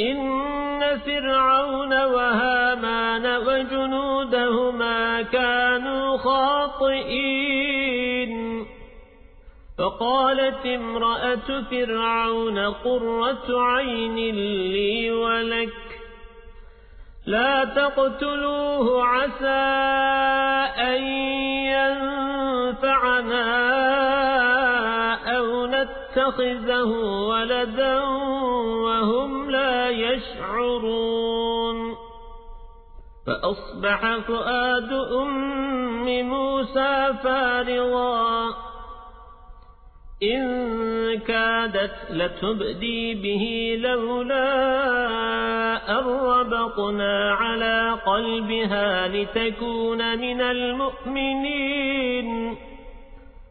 إن فرعون وهامان وجنودهما كانوا خاطئين فقالت امرأة فرعون قرة عين لي ولك لا تقتلوه عسى أن نتخذه ولدا وهم لا يشعرون فأصبح فؤاد أم موسى فارغا إن كادت لتبدي به لولا أربطنا على قلبها لتكون من المؤمنين